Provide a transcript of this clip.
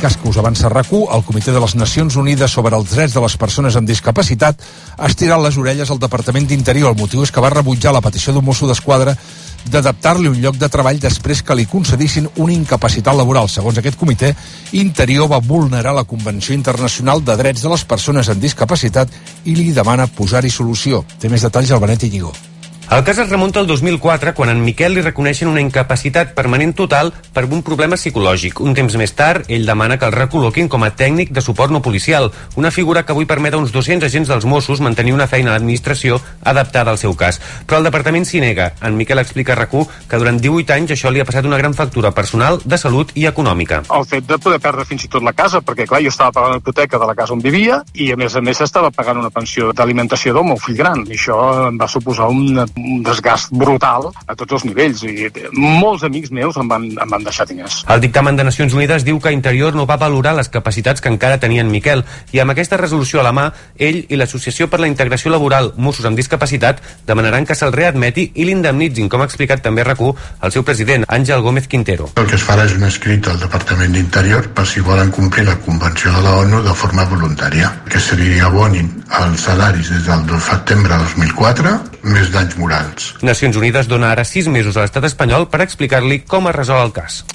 cas que us avança rac el Comitè de les Nacions Unides sobre els drets de les persones amb discapacitat ha estirat les orelles al Departament d'Interior. El motiu és que va rebutjar la petició d'un mosso d'esquadra d'adaptar-li un lloc de treball després que li concedissin una incapacitat laboral. Segons aquest comitè, Interior va vulnerar la Convenció Internacional de Drets de les Persones amb Discapacitat i li demana posar-hi solució. Té més detalls al Benet Iñigó. El cas es remunta al 2004, quan en Miquel li reconeixen una incapacitat permanent total per un problema psicològic. Un temps més tard, ell demana que el recol·loquin com a tècnic de suport no policial, una figura que avui permet a uns 200 agents dels Mossos mantenir una feina a l'administració adaptada al seu cas. Però el departament s'hi nega. En Miquel explica a rac que durant 18 anys això li ha passat una gran factura personal, de salut i econòmica. El fet de poder perdre fins i tot la casa, perquè clar, jo estava pagant la hipoteca de la casa on vivia i a més a més estava pagant una pensió d'alimentació del meu fill gran. I això em va suposar una un desgast brutal a tots els nivells i molts amics meus em van, em van deixar diners. El dictamen de Nacions Unides diu que Interior no va valorar les capacitats que encara tenia en Miquel i amb aquesta resolució a la mà, ell i l'Associació per la Integració Laboral Mossos amb Discapacitat demanaran que se'l readmeti i l'indemnitzin, com ha explicat també rac el seu president, Àngel Gómez Quintero. El que es farà és un escrit al Departament d'Interior per si volen complir la Convenció de la ONU de forma voluntària, que se li abonin els salaris des del setembre de 2004 més danys morals. Nacions Unides dona ara sis mesos a l'estat espanyol per explicar-li com es resol el cas.